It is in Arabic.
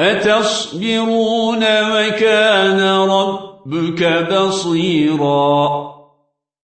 أتصبرون وكان ربك بصيراً